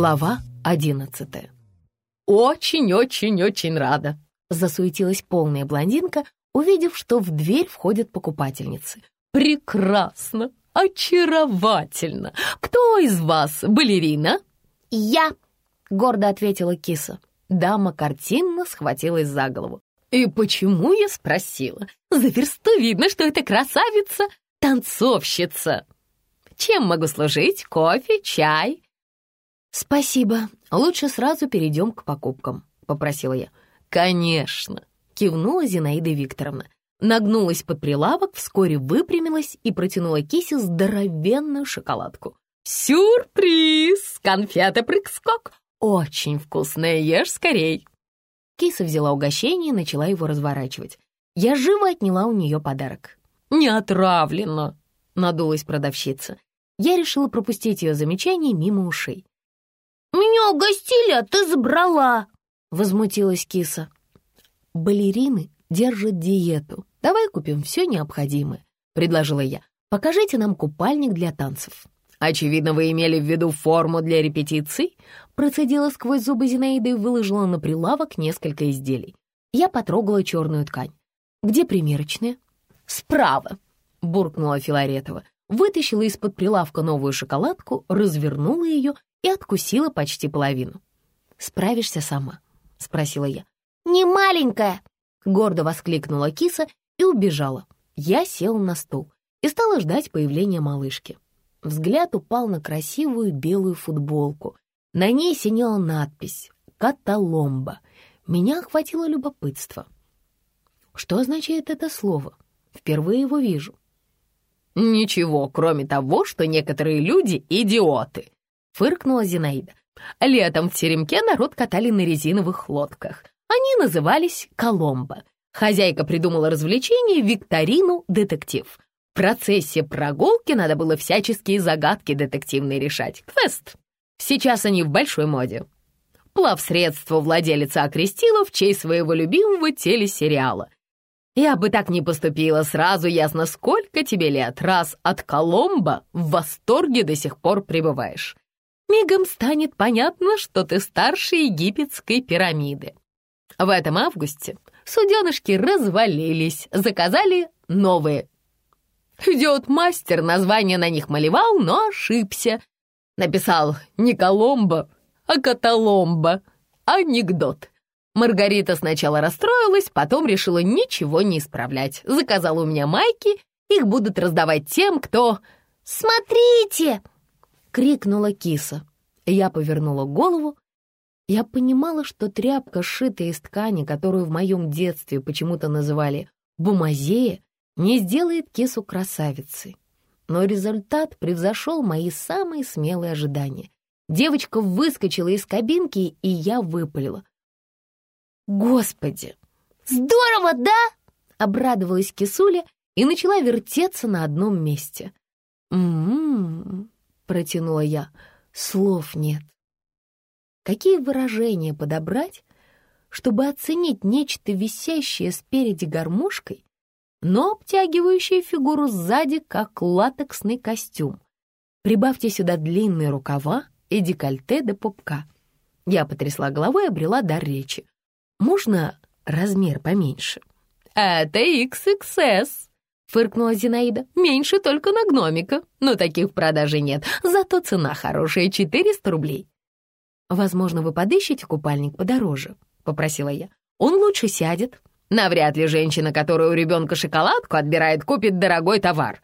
Глава одиннадцатая. «Очень-очень-очень рада!» — засуетилась полная блондинка, увидев, что в дверь входят покупательницы. «Прекрасно! Очаровательно! Кто из вас балерина?» «Я!» — гордо ответила киса. Дама картинно схватилась за голову. «И почему я спросила? За версту видно, что это красавица, танцовщица!» «Чем могу служить? Кофе, чай?» «Спасибо. Лучше сразу перейдем к покупкам», — попросила я. «Конечно», — кивнула Зинаида Викторовна. Нагнулась под прилавок, вскоре выпрямилась и протянула кисе здоровенную шоколадку. «Сюрприз! Конфеты-прыг-скок! Очень вкусная, ешь скорей!» Киса взяла угощение и начала его разворачивать. Я живо отняла у нее подарок. «Не отравлено!» — надулась продавщица. Я решила пропустить ее замечание мимо ушей. «Меня угостили, а ты забрала!» — возмутилась киса. «Балерины держат диету. Давай купим все необходимое», — предложила я. «Покажите нам купальник для танцев». «Очевидно, вы имели в виду форму для репетиций?» Процедила сквозь зубы Зинаида и выложила на прилавок несколько изделий. Я потрогала черную ткань. «Где примерочная?» «Справа», — буркнула Филаретова. Вытащила из-под прилавка новую шоколадку, развернула ее и откусила почти половину. «Справишься сама?» — спросила я. «Не маленькая!» — гордо воскликнула киса и убежала. Я села на стул и стала ждать появления малышки. Взгляд упал на красивую белую футболку. На ней синела надпись «Каталомба». Меня охватило любопытство. Что означает это слово? Впервые его вижу. «Ничего, кроме того, что некоторые люди — идиоты», — фыркнула Зинаида. Летом в теремке народ катали на резиновых лодках. Они назывались «Коломбо». Хозяйка придумала развлечение «Викторину детектив». В процессе прогулки надо было всяческие загадки детективные решать. Квест. Сейчас они в большой моде. Плавсредство владелица окрестила в честь своего любимого телесериала. Я бы так не поступила, сразу ясно, сколько тебе лет, раз от Коломбо в восторге до сих пор пребываешь. Мигом станет понятно, что ты старше египетской пирамиды. В этом августе суденышки развалились, заказали новые Идет мастер, название на них малевал, но ошибся. Написал не Коломбо, а Каталомбо. Анекдот. Маргарита сначала расстроилась, потом решила ничего не исправлять. Заказала у меня майки, их будут раздавать тем, кто... «Смотрите!» — крикнула киса. Я повернула голову. Я понимала, что тряпка, сшитая из ткани, которую в моем детстве почему-то называли бумазея, не сделает кису красавицей. Но результат превзошел мои самые смелые ожидания. Девочка выскочила из кабинки, и я выпалила. «Господи!» «Здорово, да?» — обрадовалась кисуля и начала вертеться на одном месте. «М-м-м», протянула я, — слов нет. Какие выражения подобрать, чтобы оценить нечто висящее спереди гармошкой но обтягивающие фигуру сзади, как латексный костюм. Прибавьте сюда длинные рукава и декольте до пупка. Я потрясла головой и обрела дар речи. Можно размер поменьше? «Это XXS», — фыркнула Зинаида. «Меньше только на гномика, но таких в продаже нет, зато цена хорошая — 400 рублей». «Возможно, вы подыщете купальник подороже», — попросила я. «Он лучше сядет, Навряд ли женщина, которая у ребенка шоколадку отбирает, купит дорогой товар.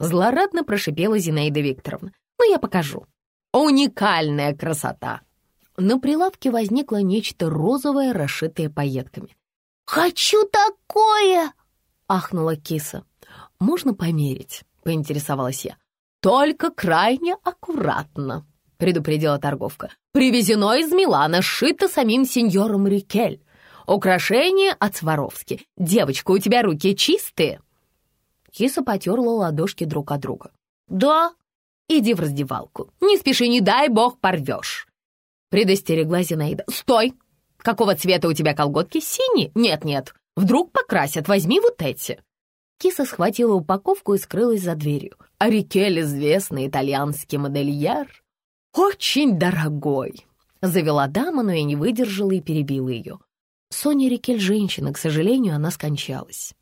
Злорадно прошипела Зинаида Викторовна. Но я покажу. Уникальная красота. На прилавке возникло нечто розовое, расшитое пайетками. «Хочу такое!» — ахнула киса. «Можно померить?» — поинтересовалась я. «Только крайне аккуратно», — предупредила торговка. «Привезено из Милана, сшито самим сеньором Рикель. Украшение от Сваровски. Девочка, у тебя руки чистые?» Киса потерла ладошки друг от друга. «Да, иди в раздевалку. Не спеши, не дай бог порвешь!» Предостерегла Зинаида. «Стой! Какого цвета у тебя колготки? Синие? Нет-нет, вдруг покрасят, возьми вот эти!» Киса схватила упаковку и скрылась за дверью. А Рикель, известный итальянский модельер, «Очень дорогой», — завела дама, но я не выдержала и перебила ее. Соня Рикель женщина, к сожалению, она скончалась.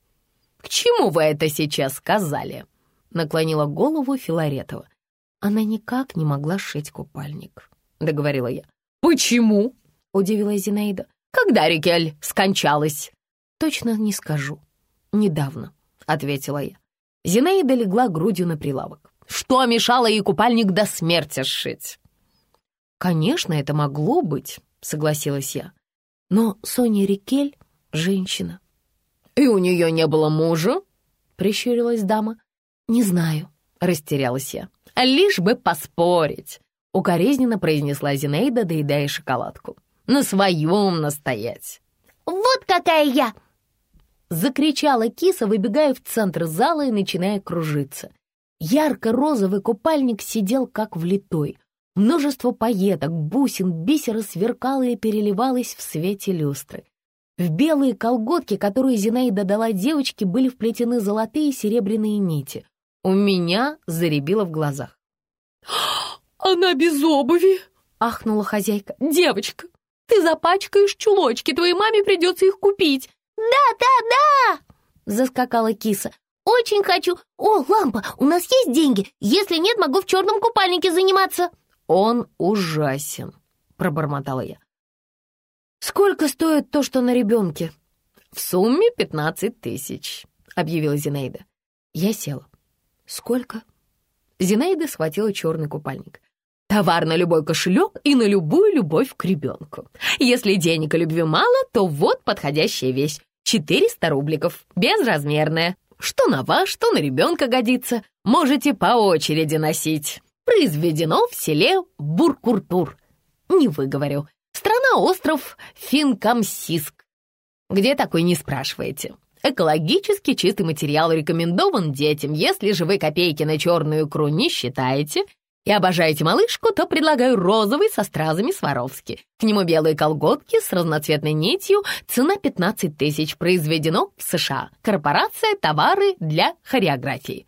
«К чему вы это сейчас сказали?» — наклонила голову Филаретова. Она никак не могла сшить купальник, — договорила я. «Почему?» — удивилась Зинаида. «Когда Рикель скончалась?» «Точно не скажу. Недавно», — ответила я. Зинаида легла грудью на прилавок. «Что мешало ей купальник до смерти сшить?» «Конечно, это могло быть», — согласилась я. «Но Соня Рикель — женщина». «И у нее не было мужа?» — прищурилась дама. «Не знаю», — растерялась я. «Лишь бы поспорить», — укоризненно произнесла Зинаида, доедая шоколадку. «На своем настоять». «Вот какая я!» Закричала киса, выбегая в центр зала и начиная кружиться. Ярко-розовый купальник сидел как влитой. Множество пайеток, бусин, бисера сверкало и переливалось в свете люстры. В белые колготки, которые Зинаида дала девочке, были вплетены золотые и серебряные нити. У меня заребило в глазах. «Она без обуви!» — ахнула хозяйка. «Девочка, ты запачкаешь чулочки, твоей маме придется их купить!» «Да, да, да!» — заскакала киса. «Очень хочу! О, лампа, у нас есть деньги! Если нет, могу в черном купальнике заниматься!» «Он ужасен!» — пробормотала я. «Сколько стоит то, что на ребенке?» «В сумме пятнадцать тысяч», — объявила Зинаида. Я села. «Сколько?» Зинаида схватила черный купальник. «Товар на любой кошелек и на любую любовь к ребенку. Если денег и любви мало, то вот подходящая вещь. 400 рубликов, безразмерная. Что на вас, что на ребенка годится. Можете по очереди носить. Произведено в селе Буркуртур. Не выговорю. Страна-остров Финкамсиск. Где такой, не спрашиваете. Экологически чистый материал рекомендован детям. Если же вы копейки на черную икру не считаете и обожаете малышку, то предлагаю розовый со стразами Сваровски. К нему белые колготки с разноцветной нитью. Цена 15 тысяч. Произведено в США. Корпорация «Товары для хореографии».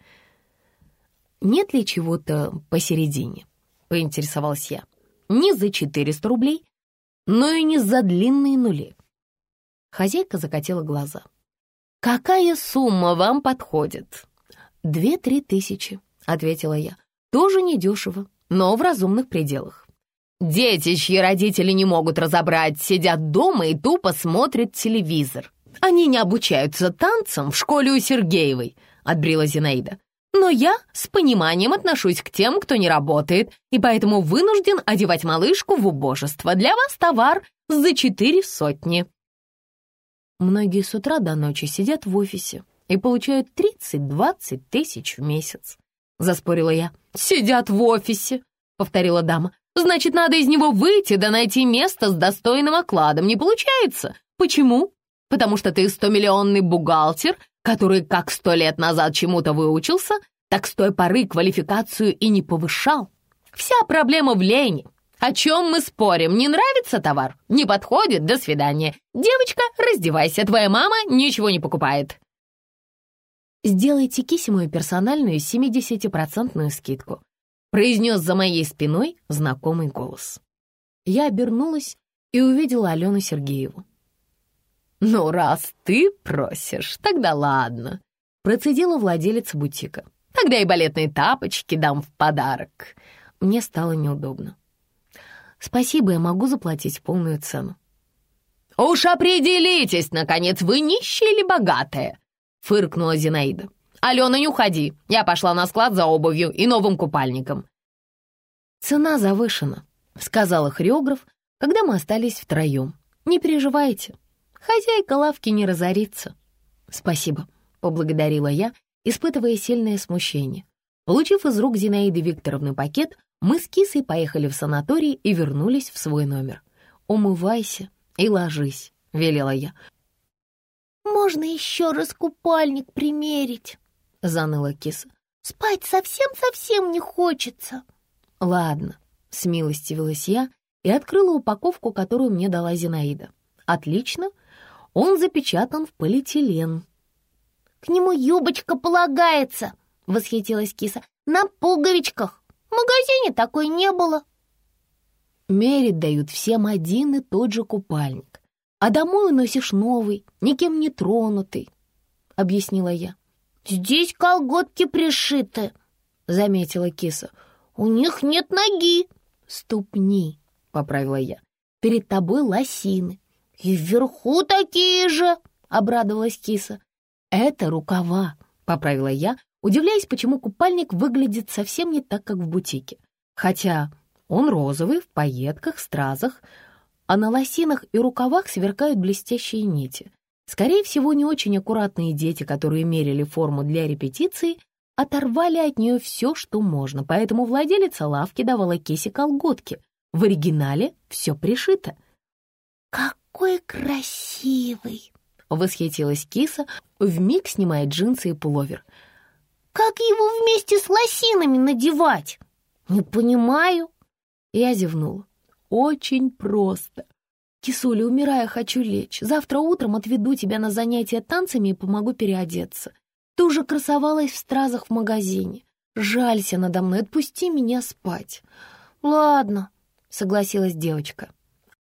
«Нет ли чего-то посередине?» — поинтересовалась я. «Не за 400 рублей, но и не за длинные нули». Хозяйка закатила глаза. «Какая сумма вам подходит?» «Две-три тысячи», — ответила я. «Тоже недешево, но в разумных пределах». «Дети, чьи родители не могут разобрать, сидят дома и тупо смотрят телевизор. Они не обучаются танцам в школе у Сергеевой», — отбрила Зинаида. «Но я с пониманием отношусь к тем, кто не работает, и поэтому вынужден одевать малышку в убожество. Для вас товар за четыре сотни». Многие с утра до ночи сидят в офисе и получают 30-20 тысяч в месяц. Заспорила я. «Сидят в офисе», — повторила дама. «Значит, надо из него выйти да найти место с достойным окладом. Не получается. Почему? Потому что ты стомиллионный бухгалтер, который как сто лет назад чему-то выучился, так с той поры квалификацию и не повышал. Вся проблема в лени. О чем мы спорим? Не нравится товар? Не подходит? До свидания. Девочка, раздевайся, твоя мама ничего не покупает. Сделайте Кисе мою персональную 70-процентную скидку, произнес за моей спиной знакомый голос. Я обернулась и увидела Алену Сергееву. «Ну, раз ты просишь, тогда ладно», — процедила владелица бутика. «Тогда и балетные тапочки дам в подарок». Мне стало неудобно. Спасибо, я могу заплатить полную цену. «Уж определитесь, наконец, вы нищие или богатые?» — фыркнула Зинаида. «Алена, не уходи, я пошла на склад за обувью и новым купальником». «Цена завышена», — сказала хореограф, когда мы остались втроем. «Не переживайте, хозяйка лавки не разорится». «Спасибо», — поблагодарила я, испытывая сильное смущение. Получив из рук Зинаиды Викторовны пакет, мы с кисой поехали в санаторий и вернулись в свой номер. «Умывайся и ложись», — велела я. «Можно еще раз купальник примерить?» — заныла киса. «Спать совсем-совсем не хочется». «Ладно», — смилостивилась я и открыла упаковку, которую мне дала Зинаида. «Отлично, он запечатан в полиэтилен». «К нему юбочка полагается», — восхитилась киса, — «на пуговичках». В магазине такой не было». Мерить дают всем один и тот же купальник, а домой уносишь новый, никем не тронутый, — объяснила я. «Здесь колготки пришиты», — заметила киса. «У них нет ноги». «Ступни», — поправила я. «Перед тобой лосины». «И вверху такие же», — обрадовалась киса. «Это рукава», — поправила я, удивляясь, почему купальник выглядит совсем не так, как в бутике. Хотя он розовый, в пайетках, стразах, а на лосинах и рукавах сверкают блестящие нити. Скорее всего, не очень аккуратные дети, которые мерили форму для репетиции, оторвали от нее все, что можно, поэтому владелица лавки давала Кисе колготки. В оригинале все пришито. «Какой красивый!» — восхитилась киса, вмиг снимая джинсы и пуловер. «Как его вместе с лосинами надевать?» «Не понимаю». Я зевнула. «Очень просто. Кисуля, умирая, хочу лечь. Завтра утром отведу тебя на занятия танцами и помогу переодеться. Ты уже красовалась в стразах в магазине. Жалься надо мной, отпусти меня спать». «Ладно», — согласилась девочка.